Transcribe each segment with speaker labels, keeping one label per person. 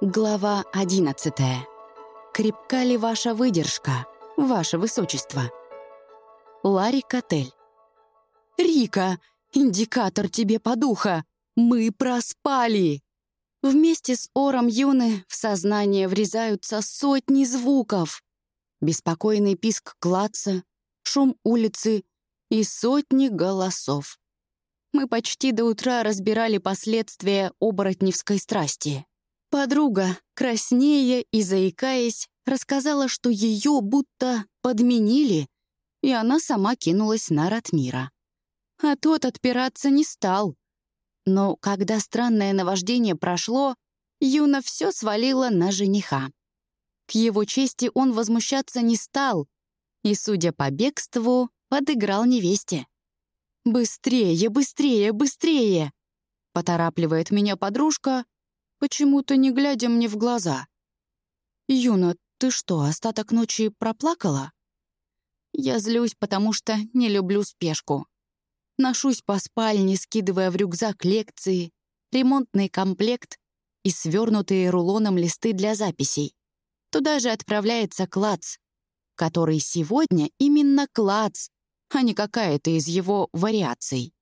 Speaker 1: Глава 11. Крепка ли ваша выдержка, ваше высочество? Ларри Котель. «Рика, индикатор тебе подуха! Мы проспали!» Вместе с ором Юны в сознание врезаются сотни звуков. Беспокойный писк клаца, шум улицы и сотни голосов. Мы почти до утра разбирали последствия оборотневской страсти. Подруга, краснея и заикаясь, рассказала, что ее будто подменили, и она сама кинулась на Ратмира. А тот отпираться не стал. Но когда странное наваждение прошло, Юна все свалила на жениха. К его чести он возмущаться не стал и, судя по бегству, подыграл невесте. «Быстрее, быстрее, быстрее!» Поторапливает меня подружка, почему-то не глядя мне в глаза. «Юна, ты что, остаток ночи проплакала?» Я злюсь, потому что не люблю спешку. Ношусь по спальне, скидывая в рюкзак лекции, ремонтный комплект и свернутые рулоном листы для записей. Туда же отправляется клац, который сегодня именно клац, а не какая-то из его вариаций.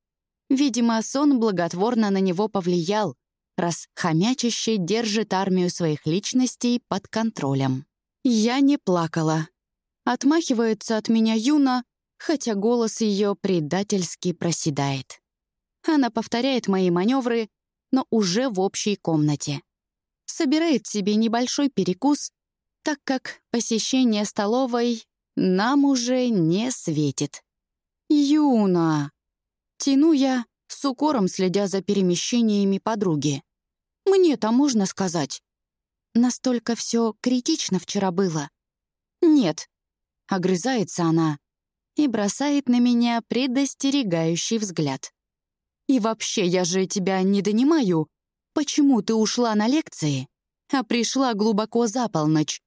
Speaker 1: Видимо, сон благотворно на него повлиял, раз хомячище держит армию своих личностей под контролем. Я не плакала. Отмахивается от меня Юна, хотя голос ее предательски проседает. Она повторяет мои маневры, но уже в общей комнате. Собирает себе небольшой перекус, так как посещение столовой нам уже не светит. «Юна!» Тяну я, с укором следя за перемещениями подруги. Мне-то можно сказать. Настолько все критично вчера было. Нет. Огрызается она и бросает на меня предостерегающий взгляд. И вообще, я же тебя не донимаю. Почему ты ушла на лекции, а пришла глубоко за полночь?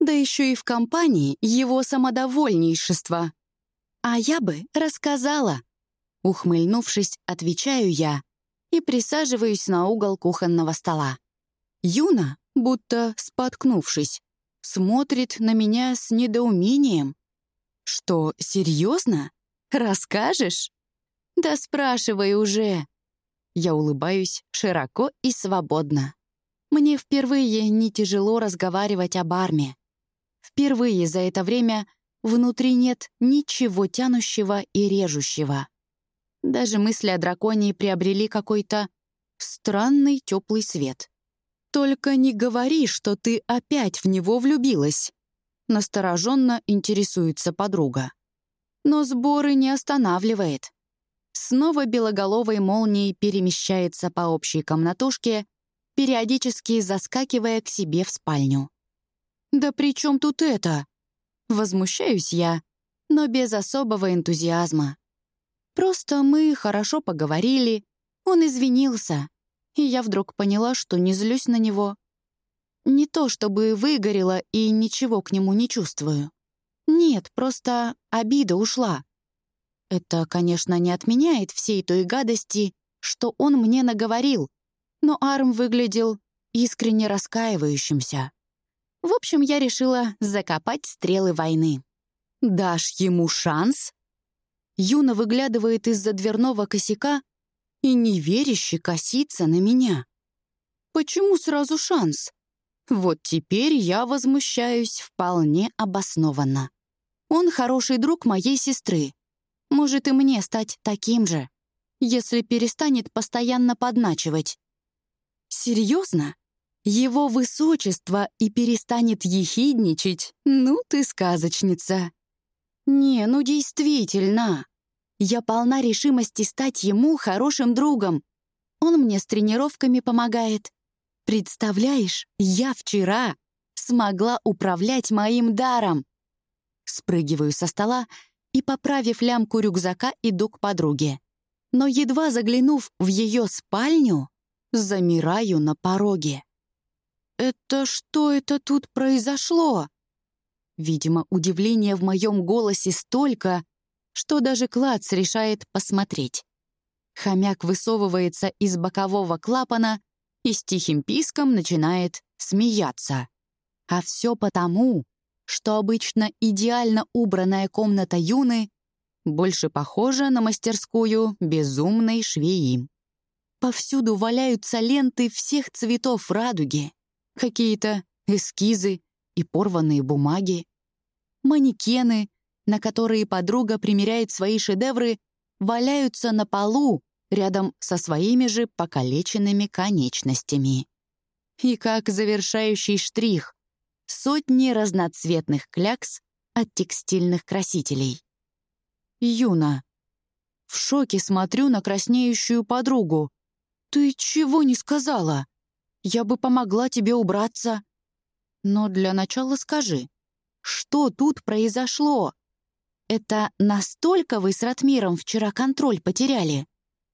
Speaker 1: Да еще и в компании его самодовольнейшества. А я бы рассказала. Ухмыльнувшись, отвечаю я и присаживаюсь на угол кухонного стола. Юна, будто споткнувшись, смотрит на меня с недоумением. «Что, серьезно? Расскажешь?» «Да спрашивай уже!» Я улыбаюсь широко и свободно. Мне впервые не тяжело разговаривать об армии. Впервые за это время внутри нет ничего тянущего и режущего. Даже мысли о драконе приобрели какой-то странный теплый свет. «Только не говори, что ты опять в него влюбилась!» Настороженно интересуется подруга. Но сборы не останавливает. Снова белоголовой молнией перемещается по общей комнатушке, периодически заскакивая к себе в спальню. «Да при чем тут это?» Возмущаюсь я, но без особого энтузиазма. Просто мы хорошо поговорили, он извинился, и я вдруг поняла, что не злюсь на него. Не то чтобы выгорела и ничего к нему не чувствую. Нет, просто обида ушла. Это, конечно, не отменяет всей той гадости, что он мне наговорил, но Арм выглядел искренне раскаивающимся. В общем, я решила закопать стрелы войны. «Дашь ему шанс?» Юна выглядывает из-за дверного косяка и неверяще косится на меня. Почему сразу шанс? Вот теперь я возмущаюсь вполне обоснованно. Он хороший друг моей сестры. Может и мне стать таким же, если перестанет постоянно подначивать. Серьезно? Его высочество и перестанет ехидничать? Ну ты сказочница. «Не, ну действительно. Я полна решимости стать ему хорошим другом. Он мне с тренировками помогает. Представляешь, я вчера смогла управлять моим даром. Спрыгиваю со стола и, поправив лямку рюкзака, иду к подруге. Но едва заглянув в ее спальню, замираю на пороге. «Это что это тут произошло?» Видимо, удивления в моем голосе столько, что даже Клац решает посмотреть. Хомяк высовывается из бокового клапана и с тихим писком начинает смеяться. А все потому, что обычно идеально убранная комната Юны больше похожа на мастерскую безумной швеи. Повсюду валяются ленты всех цветов радуги, какие-то эскизы и порванные бумаги, манекены, на которые подруга примеряет свои шедевры, валяются на полу рядом со своими же покалеченными конечностями. И как завершающий штрих — сотни разноцветных клякс от текстильных красителей. Юна. В шоке смотрю на краснеющую подругу. «Ты чего не сказала? Я бы помогла тебе убраться». Но для начала скажи, что тут произошло? Это настолько вы с Ратмиром вчера контроль потеряли?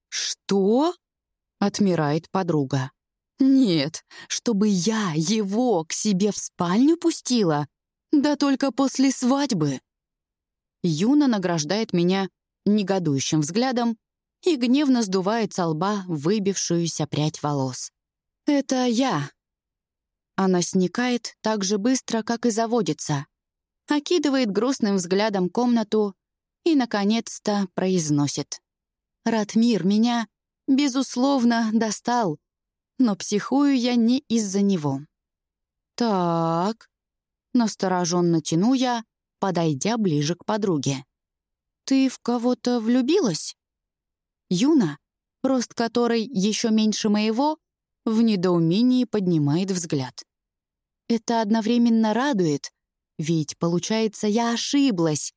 Speaker 1: «Что?» — отмирает подруга. «Нет, чтобы я его к себе в спальню пустила? Да только после свадьбы!» Юна награждает меня негодующим взглядом и гневно сдувает со лба выбившуюся прядь волос. «Это я!» Она сникает так же быстро, как и заводится, окидывает грустным взглядом комнату и, наконец-то, произносит. Ратмир меня, безусловно, достал, но психую я не из-за него. «Так...» — настороженно тяну я, подойдя ближе к подруге. «Ты в кого-то влюбилась?» Юна, рост которой еще меньше моего, в недоумении поднимает взгляд. Это одновременно радует, ведь, получается, я ошиблась,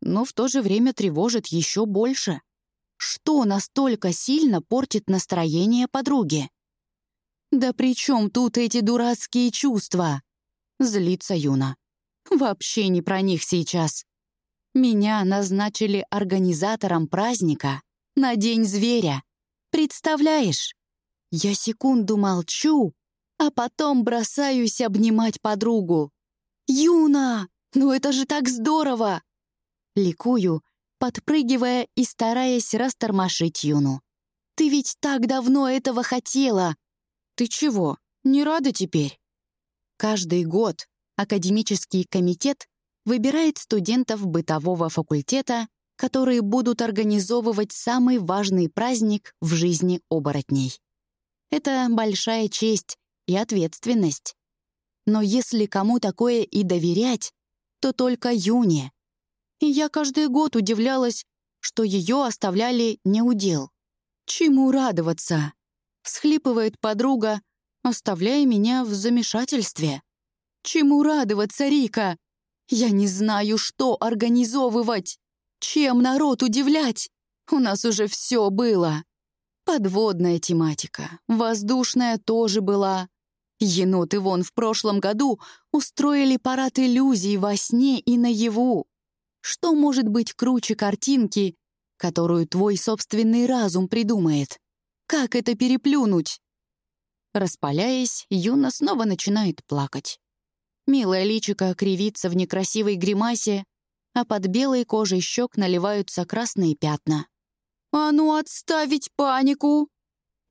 Speaker 1: но в то же время тревожит еще больше. Что настолько сильно портит настроение подруги? «Да при чем тут эти дурацкие чувства?» Злится Юна. «Вообще не про них сейчас. Меня назначили организатором праздника на День зверя. Представляешь? Я секунду молчу, а потом бросаюсь обнимать подругу. «Юна, ну это же так здорово!» Ликую, подпрыгивая и стараясь растормошить Юну. «Ты ведь так давно этого хотела!» «Ты чего, не рада теперь?» Каждый год академический комитет выбирает студентов бытового факультета, которые будут организовывать самый важный праздник в жизни оборотней. Это большая честь и ответственность. Но если кому такое и доверять, то только Юне. И я каждый год удивлялась, что ее оставляли неудел. Чему радоваться? Всхлипывает подруга, оставляя меня в замешательстве. Чему радоваться, Рика? Я не знаю, что организовывать. Чем народ удивлять? У нас уже все было. Подводная тематика, воздушная тоже была. Еноты вон в прошлом году устроили парад иллюзий во сне и наяву. Что может быть круче картинки, которую твой собственный разум придумает? Как это переплюнуть? Распаляясь, Юна снова начинает плакать. Милая личико кривится в некрасивой гримасе, а под белой кожей щек наливаются красные пятна. «А ну отставить панику!»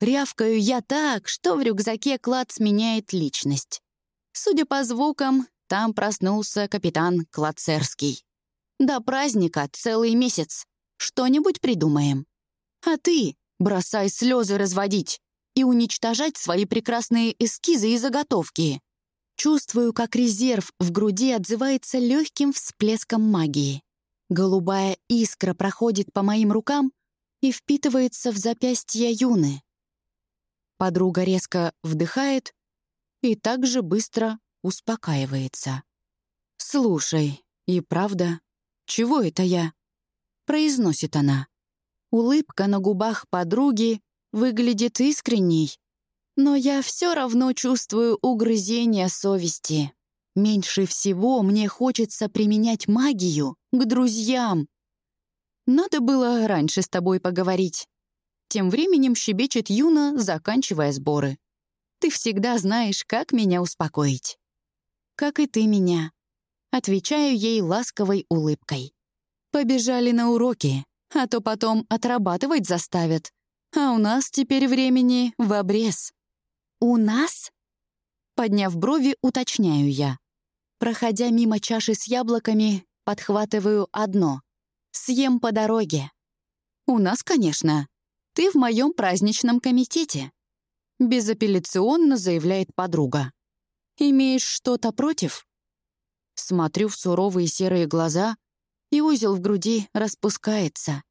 Speaker 1: Рявкаю я так, что в рюкзаке клад сменяет личность. Судя по звукам, там проснулся капитан Клацерский. До праздника целый месяц. Что-нибудь придумаем. А ты бросай слезы разводить и уничтожать свои прекрасные эскизы и заготовки. Чувствую, как резерв в груди отзывается легким всплеском магии. Голубая искра проходит по моим рукам и впитывается в запястье Юны. Подруга резко вдыхает и также быстро успокаивается. «Слушай, и правда, чего это я?» — произносит она. Улыбка на губах подруги выглядит искренней, но я все равно чувствую угрызение совести. Меньше всего мне хочется применять магию к друзьям. Надо было раньше с тобой поговорить. Тем временем щебечет Юна, заканчивая сборы. Ты всегда знаешь, как меня успокоить. Как и ты меня. Отвечаю ей ласковой улыбкой. Побежали на уроки, а то потом отрабатывать заставят. А у нас теперь времени в обрез. «У нас?» Подняв брови, уточняю я. Проходя мимо чаши с яблоками, подхватываю одно. Съем по дороге. «У нас, конечно. Ты в моем праздничном комитете», — безапелляционно заявляет подруга. «Имеешь что-то против?» Смотрю в суровые серые глаза, и узел в груди распускается.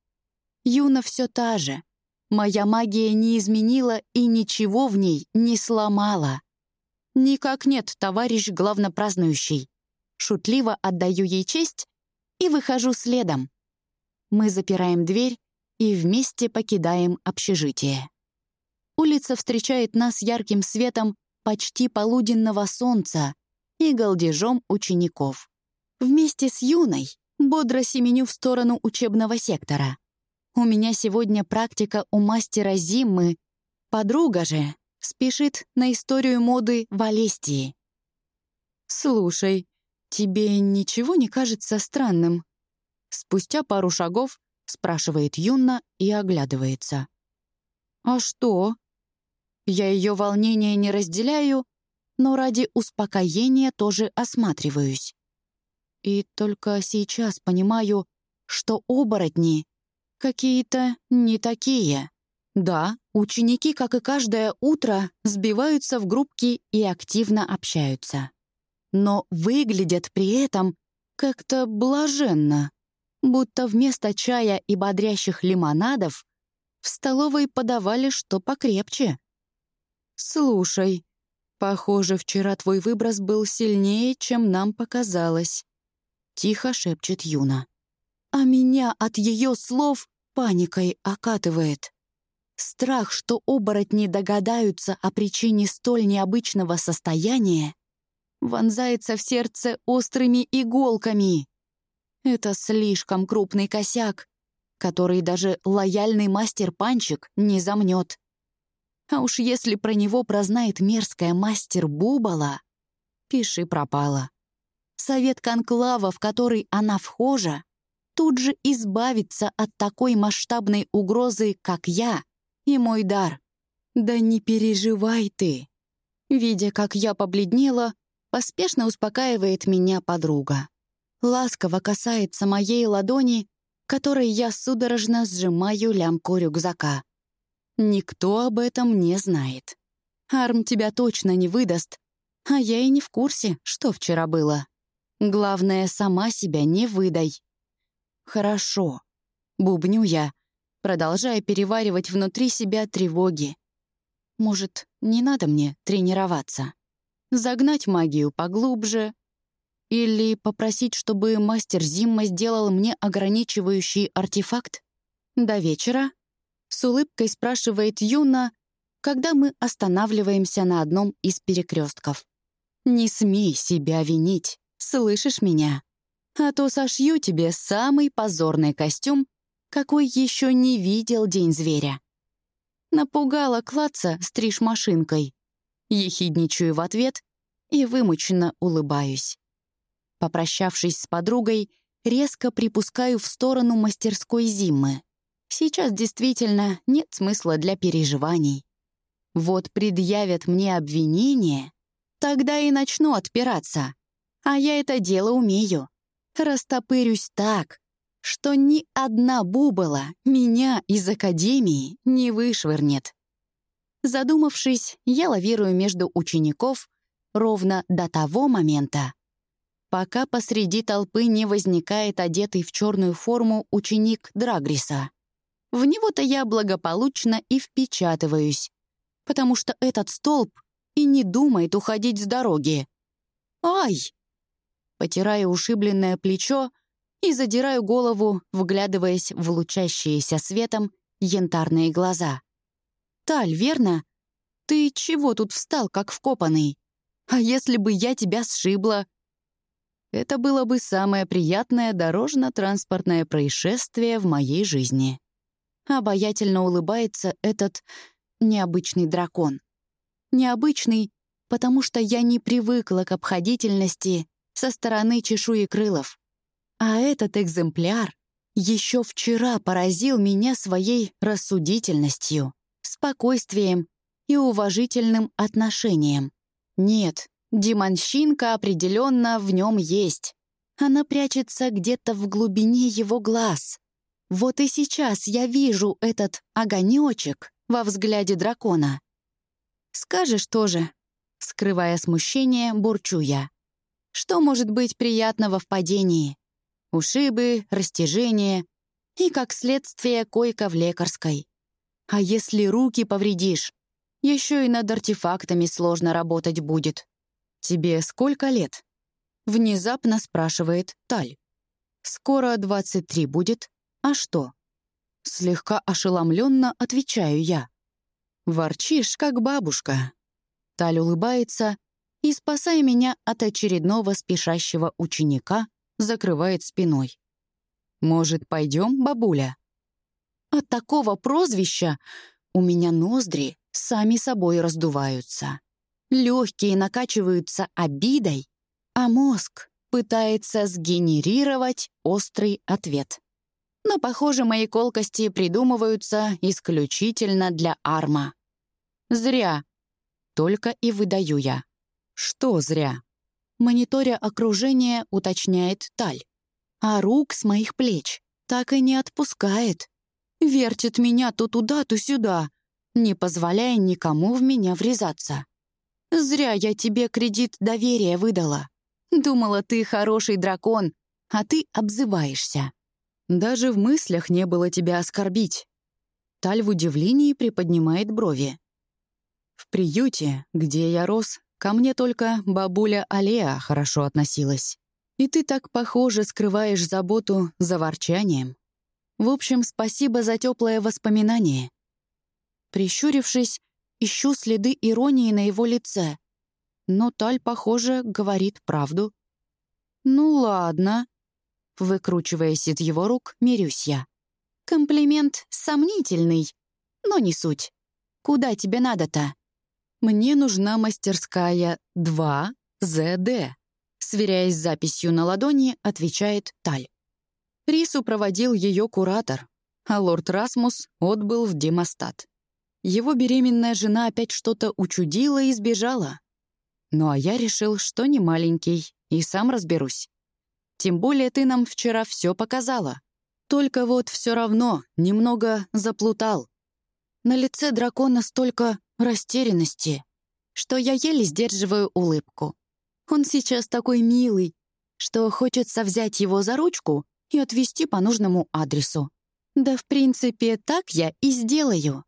Speaker 1: Юна все та же. Моя магия не изменила и ничего в ней не сломала. «Никак нет, товарищ главнопразднующий». Шутливо отдаю ей честь и выхожу следом. Мы запираем дверь и вместе покидаем общежитие. Улица встречает нас ярким светом почти полуденного солнца и галдежом учеников. Вместе с Юной бодро семеню в сторону учебного сектора. У меня сегодня практика у мастера Зиммы. Подруга же спешит на историю моды в Алестии. «Слушай, тебе ничего не кажется странным?» Спустя пару шагов спрашивает Юнна и оглядывается. «А что?» Я ее волнение не разделяю, но ради успокоения тоже осматриваюсь. И только сейчас понимаю, что оборотни какие-то не такие. Да, ученики, как и каждое утро, сбиваются в группки и активно общаются. Но выглядят при этом как-то блаженно, будто вместо чая и бодрящих лимонадов в столовой подавали что покрепче. «Слушай, похоже, вчера твой выброс был сильнее, чем нам показалось», — тихо шепчет Юна. А меня от ее слов паникой окатывает. Страх, что оборотни догадаются о причине столь необычного состояния, вонзается в сердце острыми иголками. Это слишком крупный косяк, который даже лояльный мастер-панчик не замнет. А уж если про него прознает мерзкая мастер Бубала, пиши пропала. Совет конклава, в который она вхожа, тут же избавится от такой масштабной угрозы, как я, и мой дар. Да не переживай ты. Видя, как я побледнела, поспешно успокаивает меня подруга. Ласково касается моей ладони, которой я судорожно сжимаю лямку рюкзака. Никто об этом не знает. Арм тебя точно не выдаст, а я и не в курсе, что вчера было. Главное, сама себя не выдай. Хорошо. Бубню я, продолжая переваривать внутри себя тревоги. Может, не надо мне тренироваться? Загнать магию поглубже? Или попросить, чтобы мастер Зимма сделал мне ограничивающий артефакт? До вечера? С улыбкой спрашивает Юна, когда мы останавливаемся на одном из перекрестков. «Не смей себя винить, слышишь меня? А то сошью тебе самый позорный костюм какой еще не видел День зверя. Напугала клаца стриж-машинкой. Ехидничаю в ответ и вымученно улыбаюсь. Попрощавшись с подругой, резко припускаю в сторону мастерской Зиммы. Сейчас действительно нет смысла для переживаний. Вот предъявят мне обвинение, тогда и начну отпираться. А я это дело умею. Растопырюсь так, что ни одна бубала меня из академии не вышвырнет. Задумавшись, я лавирую между учеников ровно до того момента, пока посреди толпы не возникает одетый в черную форму ученик Драгриса. В него-то я благополучно и впечатываюсь, потому что этот столб и не думает уходить с дороги. «Ай!» Потирая ушибленное плечо, и задираю голову, вглядываясь в лучащиеся светом янтарные глаза. «Таль, верно? Ты чего тут встал, как вкопанный? А если бы я тебя сшибла?» Это было бы самое приятное дорожно-транспортное происшествие в моей жизни. Обаятельно улыбается этот необычный дракон. Необычный, потому что я не привыкла к обходительности со стороны чешуекрылов. А этот экземпляр еще вчера поразил меня своей рассудительностью, спокойствием и уважительным отношением. Нет, демонщинка определенно в нем есть. Она прячется где-то в глубине его глаз. Вот и сейчас я вижу этот огонечек во взгляде дракона. «Скажешь тоже», — скрывая смущение, бурчу я. «Что может быть приятного в падении? Ушибы, растяжение и, как следствие, койка в лекарской. А если руки повредишь, еще и над артефактами сложно работать будет. Тебе сколько лет?» Внезапно спрашивает Таль. «Скоро 23 будет. А что?» Слегка ошеломленно отвечаю я. «Ворчишь, как бабушка». Таль улыбается и, спасая меня от очередного спешащего ученика, закрывает спиной. «Может, пойдем, бабуля?» От такого прозвища у меня ноздри сами собой раздуваются. Легкие накачиваются обидой а мозг пытается сгенерировать острый ответ. Но, похоже, мои колкости придумываются исключительно для арма. Зря. Только и выдаю я. Что зря? Мониторя окружение, уточняет Таль. А рук с моих плеч так и не отпускает. Вертит меня то туда, то сюда, не позволяя никому в меня врезаться. Зря я тебе кредит доверия выдала. Думала, ты хороший дракон, а ты обзываешься. Даже в мыслях не было тебя оскорбить. Таль в удивлении приподнимает брови. В приюте, где я рос, ко мне только бабуля Алеа хорошо относилась. И ты так, похоже, скрываешь заботу за ворчанием. В общем, спасибо за теплое воспоминание. Прищурившись, ищу следы иронии на его лице, но Таль, похоже, говорит правду. «Ну ладно». Выкручиваясь из его рук, мирюсь я. «Комплимент сомнительный, но не суть. Куда тебе надо-то?» «Мне нужна мастерская 2 ЗД», сверяясь с записью на ладони, отвечает Таль. Рису проводил ее куратор, а лорд Расмус отбыл в демостат. Его беременная жена опять что-то учудила и сбежала. Ну а я решил, что не маленький, и сам разберусь. Тем более ты нам вчера все показала. Только вот все равно немного заплутал. На лице дракона столько растерянности, что я еле сдерживаю улыбку. Он сейчас такой милый, что хочется взять его за ручку и отвезти по нужному адресу. Да, в принципе, так я и сделаю.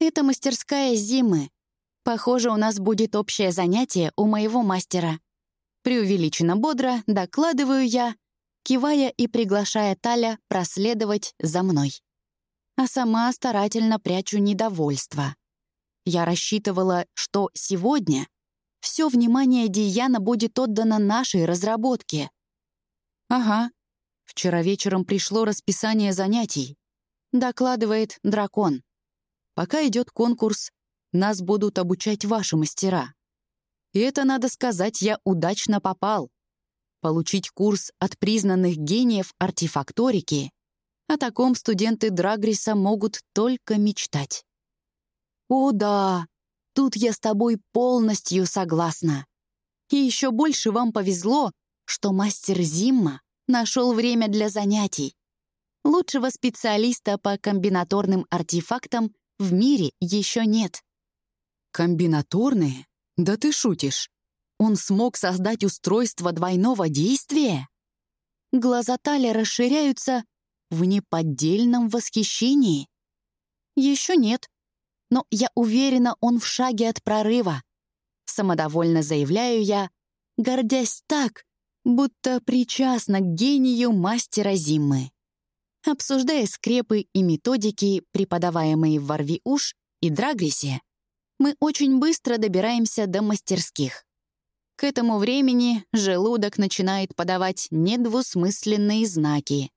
Speaker 1: Это мастерская Зимы, Похоже, у нас будет общее занятие у моего мастера. Преувеличенно бодро докладываю я, кивая и приглашая Таля проследовать за мной. А сама старательно прячу недовольство. Я рассчитывала, что сегодня все внимание Диана будет отдано нашей разработке. Ага, вчера вечером пришло расписание занятий. Докладывает дракон. Пока идет конкурс нас будут обучать ваши мастера. И это, надо сказать, я удачно попал. Получить курс от признанных гениев артефакторики. О таком студенты Драгриса могут только мечтать. О да, тут я с тобой полностью согласна. И еще больше вам повезло, что мастер Зимма нашел время для занятий. Лучшего специалиста по комбинаторным артефактам в мире еще нет. Комбинаторные? Да ты шутишь. Он смог создать устройство двойного действия? Глаза Таля расширяются в неподдельном восхищении. Еще нет, но я уверена, он в шаге от прорыва. Самодовольно заявляю я, гордясь так, будто причастна к гению мастера Зимы. Обсуждая скрепы и методики, преподаваемые в Варви-Уш и Драгрисе, мы очень быстро добираемся до мастерских. К этому времени желудок начинает подавать недвусмысленные знаки,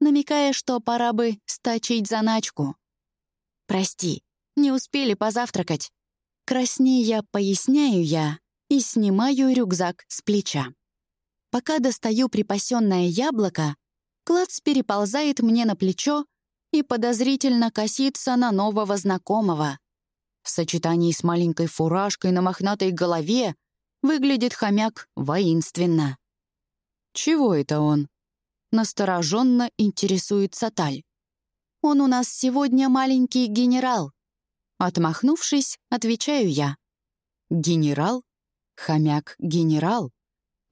Speaker 1: намекая, что пора бы стачить заначку. «Прости, не успели позавтракать». Краснея поясняю я и снимаю рюкзак с плеча. Пока достаю припасенное яблоко, Клац переползает мне на плечо и подозрительно косится на нового знакомого. В сочетании с маленькой фуражкой на мохнатой голове выглядит хомяк воинственно. «Чего это он?» Настороженно интересуется Таль. «Он у нас сегодня маленький генерал». Отмахнувшись, отвечаю я. «Генерал? Хомяк-генерал?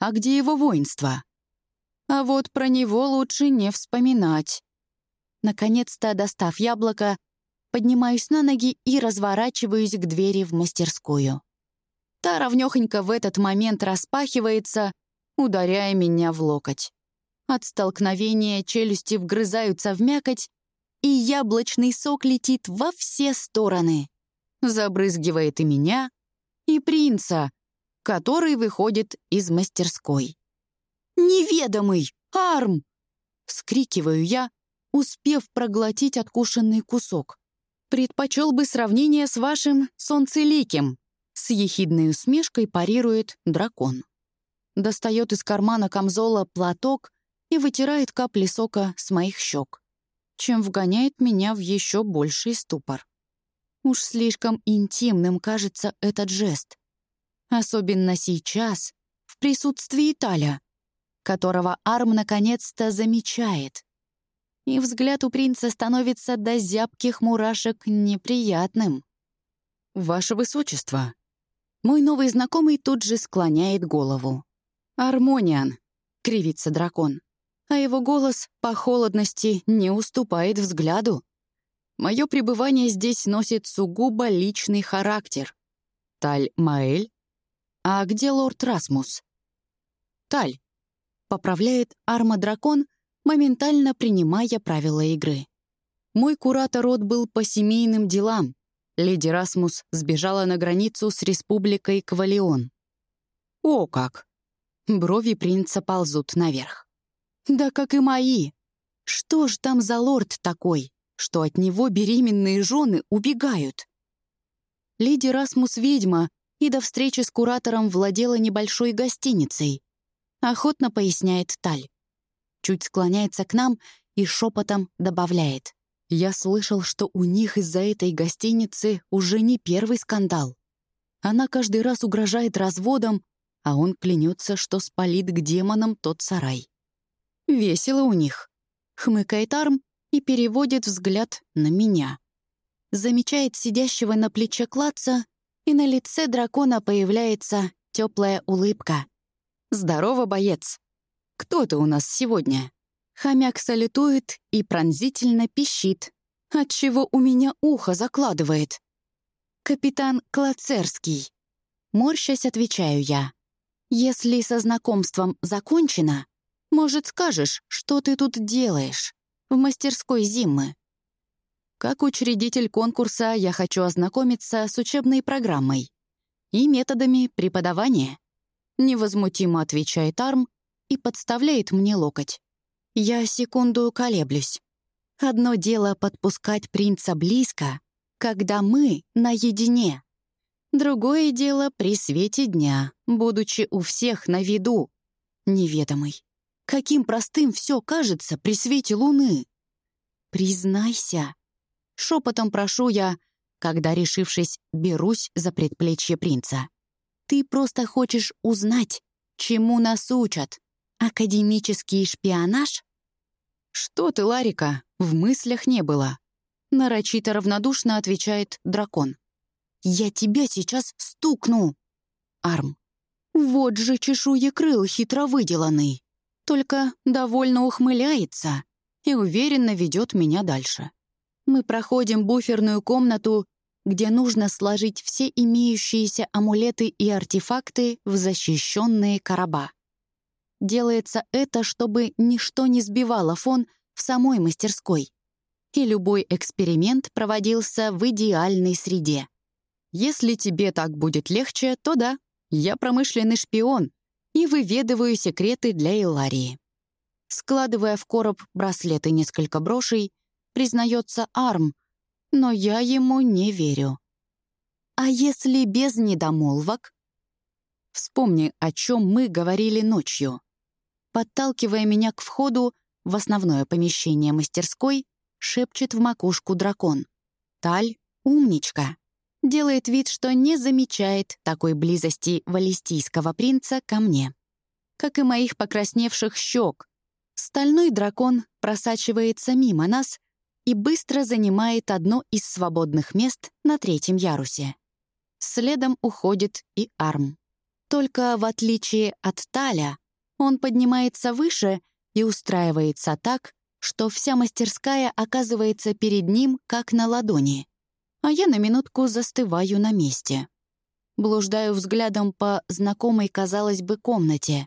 Speaker 1: А где его воинство?» А вот про него лучше не вспоминать. Наконец-то, достав яблоко, поднимаюсь на ноги и разворачиваюсь к двери в мастерскую. Та ровнёхонько в этот момент распахивается, ударяя меня в локоть. От столкновения челюсти вгрызаются в мякоть, и яблочный сок летит во все стороны. Забрызгивает и меня, и принца, который выходит из мастерской. «Неведомый! Арм!» — вскрикиваю я, успев проглотить откушенный кусок. «Предпочел бы сравнение с вашим солнцеликим», — с ехидной усмешкой парирует дракон. Достает из кармана камзола платок и вытирает капли сока с моих щек, чем вгоняет меня в еще больший ступор. Уж слишком интимным кажется этот жест. Особенно сейчас, в присутствии Таля, которого Арм наконец-то замечает. И взгляд у принца становится до зябких мурашек неприятным. «Ваше высочество!» Мой новый знакомый тут же склоняет голову. «Армониан!» — кривится дракон а его голос по холодности не уступает взгляду. Мое пребывание здесь носит сугубо личный характер. Таль Маэль? А где лорд Расмус? Таль. Поправляет арма-дракон, моментально принимая правила игры. Мой куратор род был по семейным делам. Леди Расмус сбежала на границу с республикой Квалион. О как! Брови принца ползут наверх. Да как и мои. Что ж там за лорд такой, что от него беременные жены убегают? Леди Расмус ведьма и до встречи с куратором владела небольшой гостиницей. Охотно поясняет Таль. Чуть склоняется к нам и шепотом добавляет. Я слышал, что у них из-за этой гостиницы уже не первый скандал. Она каждый раз угрожает разводом, а он клянется, что спалит к демонам тот сарай. Весело у них. Хмыкает Арм и переводит взгляд на меня. Замечает сидящего на плече клаца, и на лице дракона появляется теплая улыбка. «Здорово, боец! Кто ты у нас сегодня?» Хомяк салютует и пронзительно пищит, отчего у меня ухо закладывает. «Капитан Клацерский». Морщась, отвечаю я. «Если со знакомством закончено, может, скажешь, что ты тут делаешь в мастерской Зиммы? Как учредитель конкурса я хочу ознакомиться с учебной программой и методами преподавания. Невозмутимо отвечает Арм и подставляет мне локоть. Я секунду колеблюсь. Одно дело подпускать принца близко, когда мы наедине. Другое дело при свете дня, будучи у всех на виду. Неведомый. Каким простым все кажется при свете луны. Признайся. Шепотом прошу я, когда, решившись, берусь за предплечье принца. Ты просто хочешь узнать, чему нас учат. Академический шпионаж? Что ты, Ларика, в мыслях не было. Нарочито равнодушно отвечает дракон. «Я тебя сейчас стукну!» Арм. «Вот же чешуекрыл хитро выделанный!» только довольно ухмыляется и уверенно ведет меня дальше. Мы проходим буферную комнату, где нужно сложить все имеющиеся амулеты и артефакты в защищенные короба. Делается это, чтобы ничто не сбивало фон в самой мастерской, и любой эксперимент проводился в идеальной среде. Если тебе так будет легче, то да, я промышленный шпион, и выведываю секреты для Иларии. Складывая в короб браслеты несколько брошей, признается Арм, но я ему не верю. А если без недомолвок? Вспомни, о чем мы говорили ночью. Подталкивая меня к входу в основное помещение мастерской, шепчет в макушку дракон. «Таль, умничка! делает вид, что не замечает такой близости валистийского принца ко мне. Как и моих покрасневших щек. Стальной дракон просачивается мимо нас и быстро занимает одно из свободных мест на третьем ярусе. Следом уходит и Арм. Только в отличие от Таля, он поднимается выше и устраивается так, что вся мастерская оказывается перед ним как на ладони а я на минутку застываю на месте. Блуждаю взглядом по знакомой, казалось бы, комнате.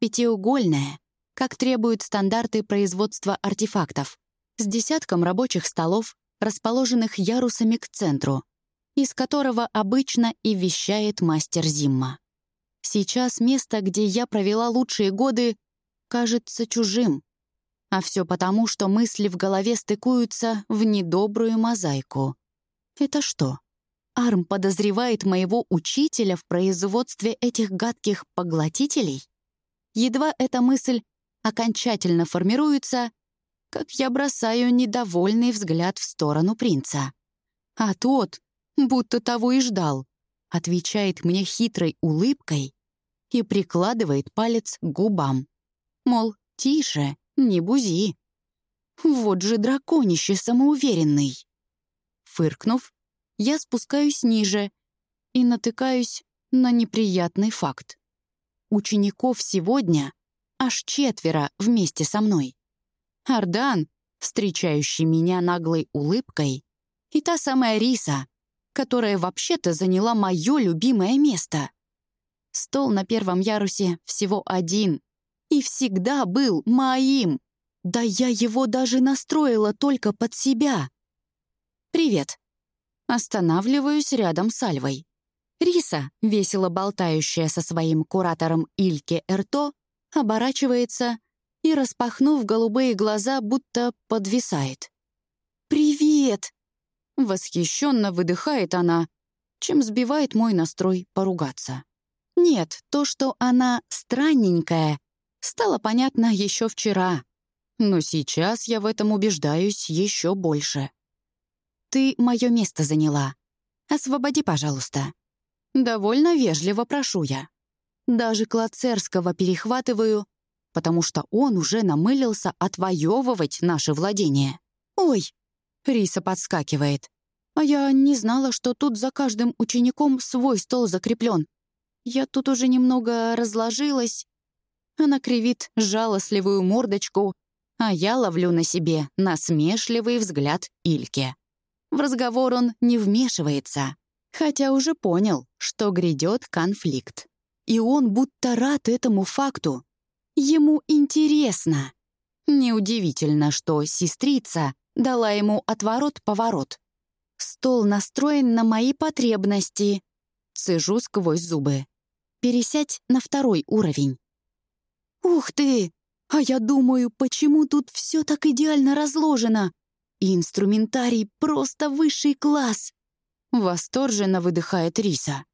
Speaker 1: Пятиугольная, как требуют стандарты производства артефактов, с десятком рабочих столов, расположенных ярусами к центру, из которого обычно и вещает мастер Зимма. Сейчас место, где я провела лучшие годы, кажется чужим. А все потому, что мысли в голове стыкуются в недобрую мозаику. Это что? Арм подозревает моего учителя в производстве этих гадких поглотителей? Едва эта мысль окончательно формируется, как я бросаю недовольный взгляд в сторону принца. А тот, будто того и ждал, отвечает мне хитрой улыбкой и прикладывает палец к губам. Мол, тише, не бузи. Вот же драконище самоуверенный. Фыркнув, я спускаюсь ниже и натыкаюсь на неприятный факт. Учеников сегодня аж четверо вместе со мной. Ардан, встречающий меня наглой улыбкой, и та самая Риса, которая вообще-то заняла мое любимое место. Стол на первом ярусе всего один и всегда был моим. Да я его даже настроила только под себя. «Привет». Останавливаюсь рядом с Альвой. Риса, весело болтающая со своим куратором Ильке Эрто, оборачивается и, распахнув голубые глаза, будто подвисает. «Привет!» Восхищенно выдыхает она, чем сбивает мой настрой поругаться. Нет, то, что она странненькая, стало понятно еще вчера. Но сейчас я в этом убеждаюсь еще больше. «Ты мое место заняла. Освободи, пожалуйста». Довольно вежливо прошу я. Даже Клацерского перехватываю, потому что он уже намылился отвоевывать наше владение. «Ой!» — Риса подскакивает. «А я не знала, что тут за каждым учеником свой стол закреплен. Я тут уже немного разложилась». Она кривит жалостливую мордочку, а я ловлю на себе насмешливый взгляд Ильке. В разговор он не вмешивается, хотя уже понял, что грядет конфликт. И он будто рад этому факту. Ему интересно. Неудивительно, что сестрица дала ему отворот-поворот. Стол настроен на мои потребности. Цежу сквозь зубы. Пересядь на второй уровень. «Ух ты! А я думаю, почему тут все так идеально разложено? И инструментарий просто высший класс. Восторженно выдыхает Риса.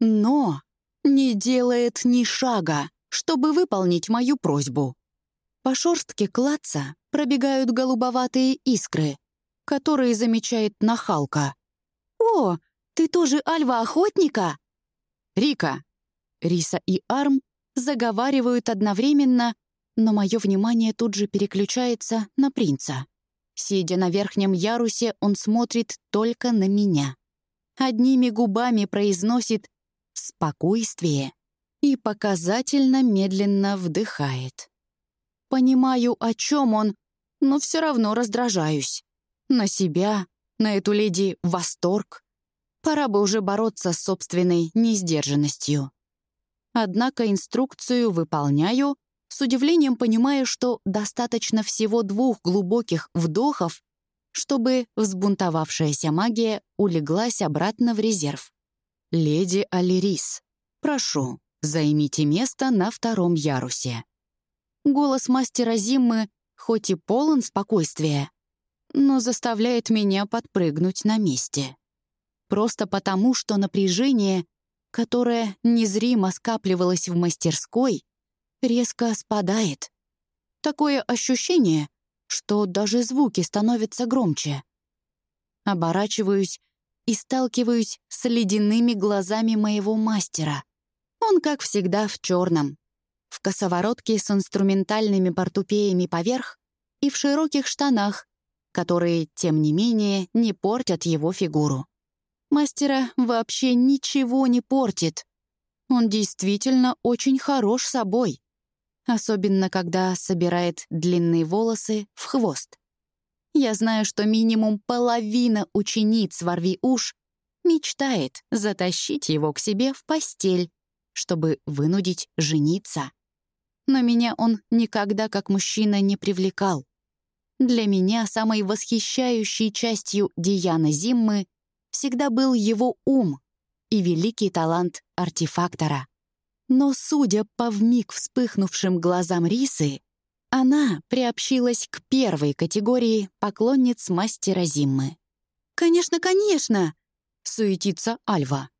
Speaker 1: Но не делает ни шага, чтобы выполнить мою просьбу. По шорстке клаца пробегают голубоватые искры, которые замечает нахалка. «О, ты тоже альва-охотника?» «Рика!» Риса и Арм заговаривают одновременно, но мое внимание тут же переключается на принца. Сидя на верхнем ярусе, он смотрит только на меня. Одними губами произносит «спокойствие» и показательно медленно вдыхает. Понимаю, о чем он, но все равно раздражаюсь. На себя, на эту леди восторг. Пора бы уже бороться с собственной несдержанностью. Однако инструкцию выполняю с удивлением понимая, что достаточно всего двух глубоких вдохов, чтобы взбунтовавшаяся магия улеглась обратно в резерв. «Леди Алирис, прошу, займите место на втором ярусе». Голос мастера Зиммы хоть и полон спокойствия, но заставляет меня подпрыгнуть на месте. Просто потому, что напряжение, которое незримо скапливалось в мастерской, резко спадает. Такое ощущение, что даже звуки становятся громче. Оборачиваюсь и сталкиваюсь с ледяными глазами моего мастера. Он, как всегда, в черном. В косоворотке с инструментальными портупеями поверх и в широких штанах, которые, тем не менее, не портят его фигуру. Мастера вообще ничего не портит. Он действительно очень хорош собой. Особенно, когда собирает длинные волосы в хвост. Я знаю, что минимум половина учениц «Ворви уж» мечтает затащить его к себе в постель, чтобы вынудить жениться. Но меня он никогда как мужчина не привлекал. Для меня самой восхищающей частью Диана Зиммы всегда был его ум и великий талант артефактора. Но, судя по вмиг вспыхнувшим глазам Рисы, она приобщилась к первой категории поклонниц мастера Зиммы. «Конечно, конечно!» — суетится Альва.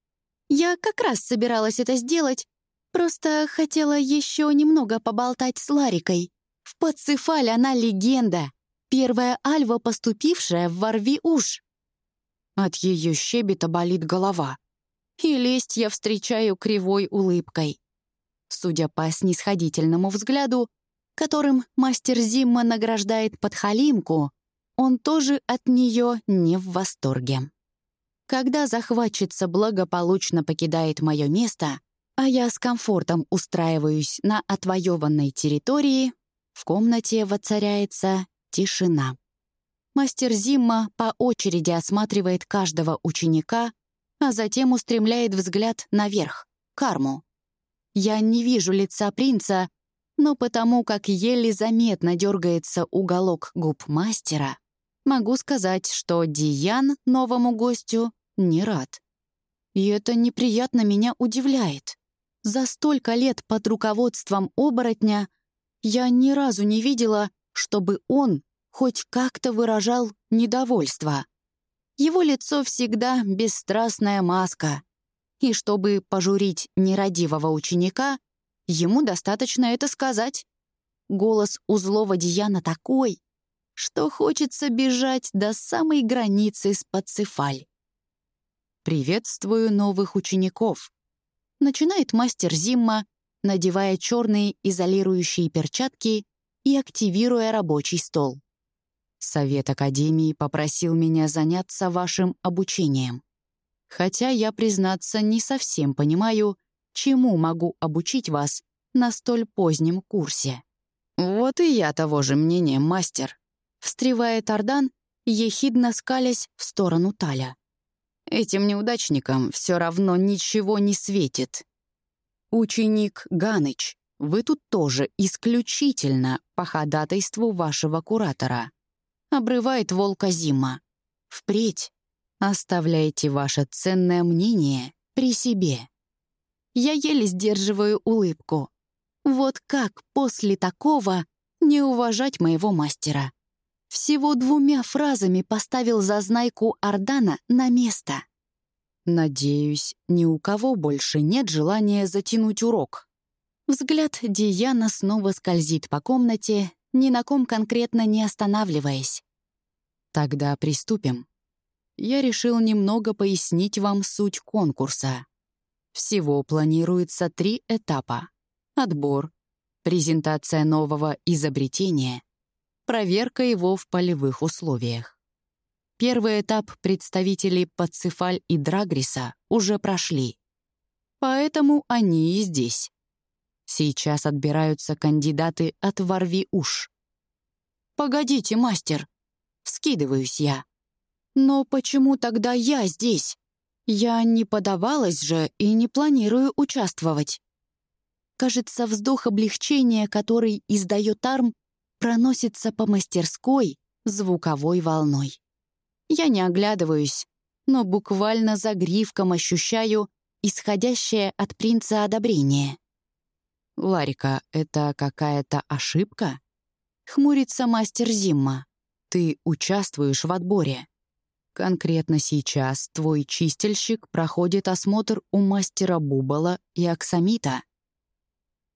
Speaker 1: «Я как раз собиралась это сделать, просто хотела еще немного поболтать с Ларикой. В Пацифаль она легенда, первая Альва, поступившая в Ворви уж». От ее щебета болит голова. И лесть я встречаю кривой улыбкой. Судя по снисходительному взгляду, которым мастер Зимма награждает подхалимку, он тоже от нее не в восторге. Когда захватчица благополучно покидает мое место, а я с комфортом устраиваюсь на отвоеванной территории, в комнате воцаряется тишина. Мастер Зимма по очереди осматривает каждого ученика, а затем устремляет взгляд наверх, карму. Я не вижу лица принца, но потому как еле заметно дергается уголок губ мастера, могу сказать, что Диан новому гостю не рад. И это неприятно меня удивляет. За столько лет под руководством оборотня я ни разу не видела, чтобы он хоть как-то выражал недовольство. Его лицо всегда бесстрастная маска. И чтобы пожурить нерадивого ученика, ему достаточно это сказать. Голос у злого Дияна такой, что хочется бежать до самой границы с Пацифаль. «Приветствую новых учеников», — начинает мастер Зимма, надевая черные изолирующие перчатки и активируя рабочий стол. Совет Академии попросил меня заняться вашим обучением. Хотя я, признаться, не совсем понимаю, чему могу обучить вас на столь позднем курсе. «Вот и я того же мнения, мастер», — встревает Ардан, ехидно скалясь в сторону Таля. «Этим неудачникам все равно ничего не светит». «Ученик Ганыч, вы тут тоже исключительно по ходатайству вашего куратора обрывает волка Зима. Впредь оставляйте ваше ценное мнение при себе. Я еле сдерживаю улыбку. Вот как после такого не уважать моего мастера? Всего двумя фразами поставил зазнайку Ордана на место. Надеюсь, ни у кого больше нет желания затянуть урок. Взгляд Диана снова скользит по комнате, ни на ком конкретно не останавливаясь. Тогда приступим. Я решил немного пояснить вам суть конкурса. Всего планируется три этапа. Отбор, презентация нового изобретения, проверка его в полевых условиях. Первый этап представители Пацифаль и Драгриса уже прошли. Поэтому они и здесь. Сейчас отбираются кандидаты от Ворви Уж. «Погодите, мастер!» — вскидываюсь я. «Но почему тогда я здесь? Я не подавалась же и не планирую участвовать». Кажется, вздох облегчения, который издает арм, проносится по мастерской звуковой волной. Я не оглядываюсь, но буквально за гривком ощущаю исходящее от принца одобрение. «Ларика, это какая-то ошибка?» — хмурится мастер Зимма. «Ты участвуешь в отборе. Конкретно сейчас твой чистильщик проходит осмотр у мастера Бубала и Аксамита».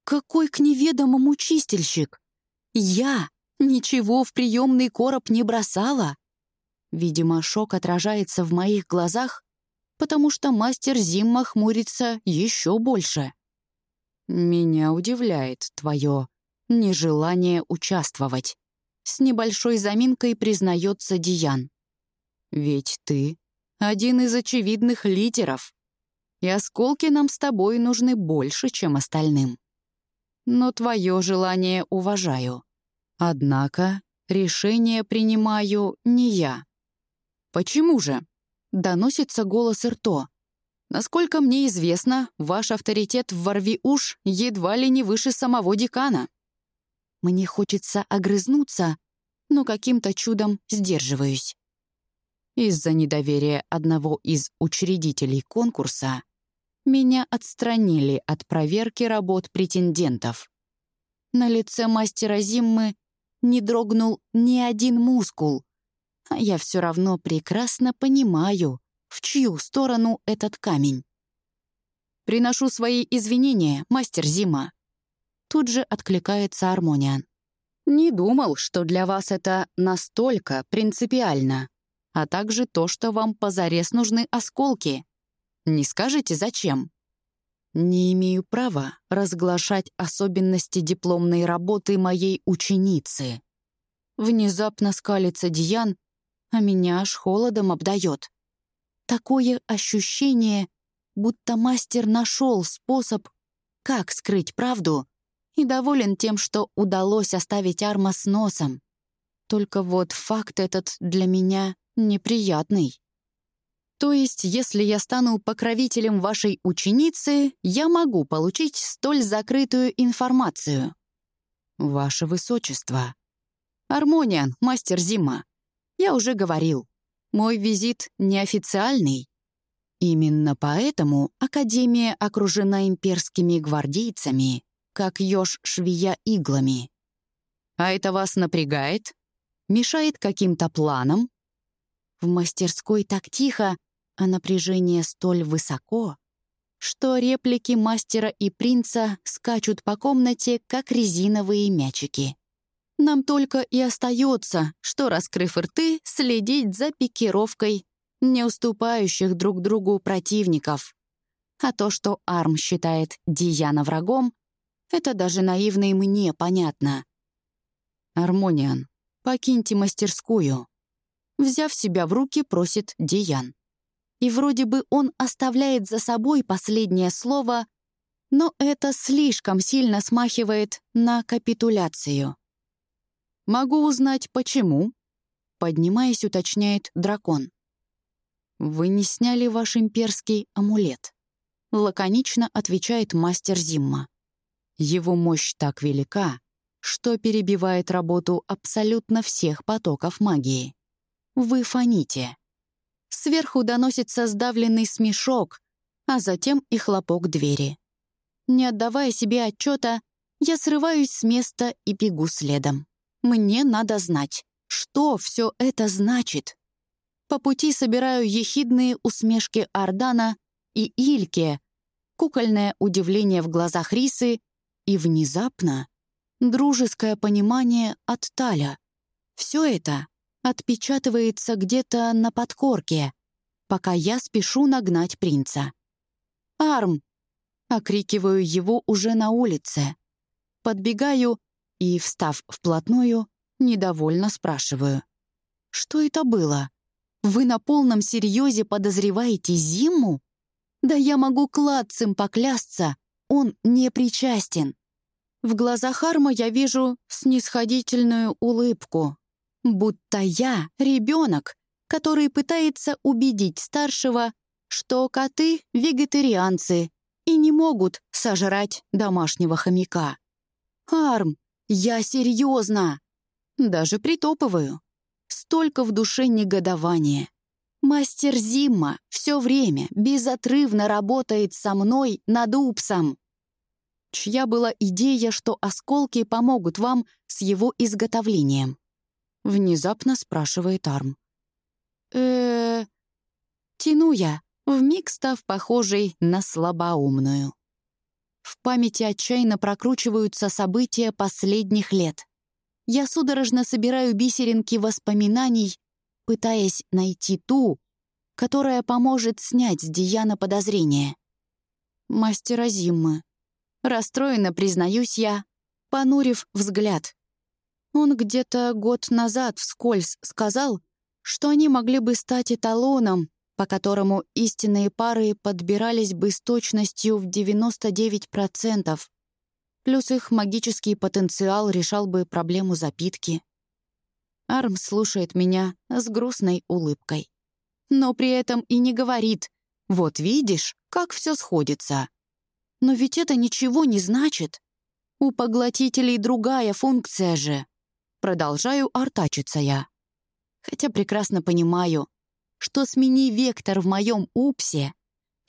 Speaker 1: «Какой к неведомому чистильщик? Я ничего в приемный короб не бросала. Видимо, шок отражается в моих глазах, потому что мастер Зимма хмурится еще больше. «Меня удивляет твое нежелание участвовать», — с небольшой заминкой признается Диан. «Ведь ты один из очевидных лидеров, и осколки нам с тобой нужны больше, чем остальным. Но твое желание уважаю. Однако решение принимаю не я». «Почему же?» — доносится голос Ирто. «Насколько мне известно, ваш авторитет в Ворви-Уш едва ли не выше самого декана». Мне хочется огрызнуться, но каким-то чудом сдерживаюсь. Из-за недоверия одного из учредителей конкурса меня отстранили от проверки работ претендентов. На лице мастера Зиммы не дрогнул ни один мускул, а я все равно прекрасно понимаю, в чью сторону этот камень. «Приношу свои извинения, мастер Зима». Тут же откликается Армониан. «Не думал, что для вас это настолько принципиально, а также то, что вам позарез нужны осколки. Не скажете, зачем?» «Не имею права разглашать особенности дипломной работы моей ученицы». Внезапно скалится Диан, а меня аж холодом обдает. Такое ощущение, будто мастер нашел способ, как скрыть правду, и доволен тем, что удалось оставить Арма с носом. Только вот факт этот для меня неприятный. То есть, если я стану покровителем вашей ученицы, я могу получить столь закрытую информацию. Ваше Высочество. Армониан, мастер Зима. Я уже говорил, мой визит неофициальный. Именно поэтому Академия окружена имперскими гвардейцами, как еж швея иглами. А это вас напрягает? Мешает каким-то планам? В мастерской так тихо, а напряжение столь высоко, что реплики мастера и принца скачут по комнате, как резиновые мячики. Нам только и остается, что, раскрыв рты, следить за пикировкой не уступающих друг другу противников. А то, что Арм считает Дияна врагом, это даже наивно и мне понятно. «Армониан, покиньте мастерскую», взяв себя в руки, просит Диян. И вроде бы он оставляет за собой последнее слово, но это слишком сильно смахивает на капитуляцию. «Могу узнать, почему?» Поднимаясь, уточняет дракон. «Вы не сняли ваш имперский амулет», — лаконично отвечает мастер Зимма. «Его мощь так велика, что перебивает работу абсолютно всех потоков магии. Вы фоните». Сверху доносится сдавленный смешок, а затем и хлопок двери. Не отдавая себе отчета, я срываюсь с места и бегу следом. Мне надо знать, что все это значит. По пути собираю ехидные усмешки Ардана и Ильке, кукольное удивление в глазах Рисы и внезапно дружеское понимание от Таля. Все это отпечатывается где-то на подкорке, пока я спешу нагнать принца. «Арм!» — окрикиваю его уже на улице. Подбегаю и, встав вплотную, недовольно спрашиваю. «Что это было? Вы на полном серьезе подозреваете Зиму? Да я могу кладцем поклясться, он не причастен». В глазах Арма я вижу снисходительную улыбку, будто я ребенок, который пытается убедить старшего, что коты — вегетарианцы и не могут сожрать домашнего хомяка. «Арм, я серьезно. Даже притопываю. Столько в душе негодования. Мастер Зимма все время безотрывно работает со мной над упсом. Чья была идея, что осколки помогут вам с его изготовлением? Внезапно спрашивает Арм. э Тяну я, вмиг став похожей на слабоумную. В памяти отчаянно прокручиваются события последних лет. Я судорожно собираю бисеринки воспоминаний, пытаясь найти ту, которая поможет снять с Диана подозрения. Мастера Зиммы. Расстроенно признаюсь я, понурив взгляд. Он где-то год назад вскользь сказал, что они могли бы стать эталоном, по которому истинные пары подбирались бы с точностью в 99%. Плюс их магический потенциал решал бы проблему запитки. Арм слушает меня с грустной улыбкой. Но при этом и не говорит «Вот видишь, как все сходится». Но ведь это ничего не значит. У поглотителей другая функция же. Продолжаю артачиться я. Хотя прекрасно понимаю, что смени вектор в моем упсе,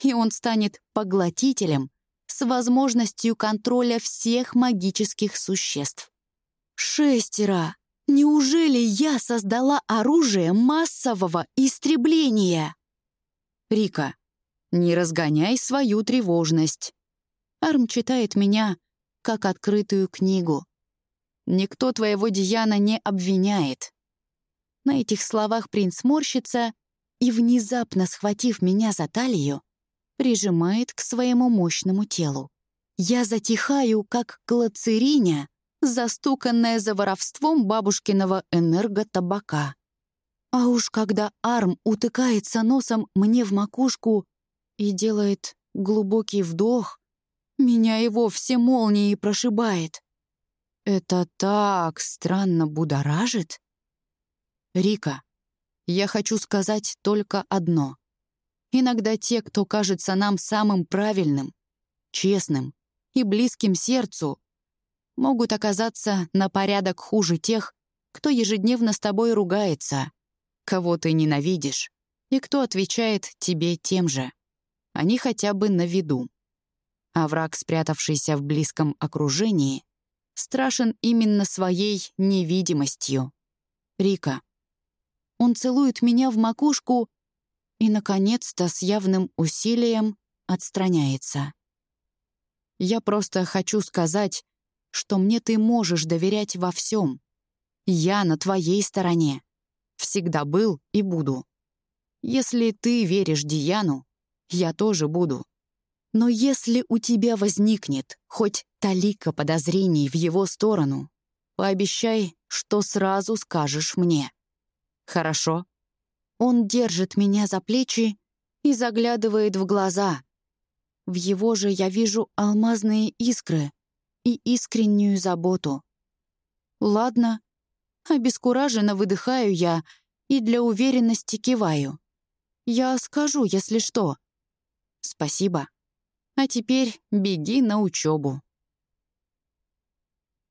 Speaker 1: и он станет поглотителем с возможностью контроля всех магических существ. Шестеро! Неужели я создала оружие массового истребления? Рика, не разгоняй свою тревожность. Арм читает меня, как открытую книгу. Никто твоего Диана не обвиняет. На этих словах принц морщится и, внезапно схватив меня за талию, прижимает к своему мощному телу. Я затихаю, как глацериня, застуканная за воровством бабушкиного энерготабака. А уж когда Арм утыкается носом мне в макушку и делает глубокий вдох, меня его все молнией прошибает. Это так странно будоражит. Рика, я хочу сказать только одно. Иногда те, кто кажется нам самым правильным, честным и близким сердцу, могут оказаться на порядок хуже тех, кто ежедневно с тобой ругается, кого ты ненавидишь, и кто отвечает тебе тем же. Они хотя бы на виду. А враг, спрятавшийся в близком окружении, страшен именно своей невидимостью. Рика. Он целует меня в макушку и, наконец-то, с явным усилием отстраняется. Я просто хочу сказать, что мне ты можешь доверять во всем. Я на твоей стороне. Всегда был и буду. Если ты веришь Дияну, я тоже буду. Но если у тебя возникнет хоть талика подозрений в его сторону, пообещай, что сразу скажешь мне. Хорошо? Он держит меня за плечи и заглядывает в глаза. В его же я вижу алмазные искры и искреннюю заботу. Ладно, обескураженно выдыхаю я и для уверенности киваю. Я скажу, если что. Спасибо. А теперь беги на учебу.